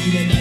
You. it.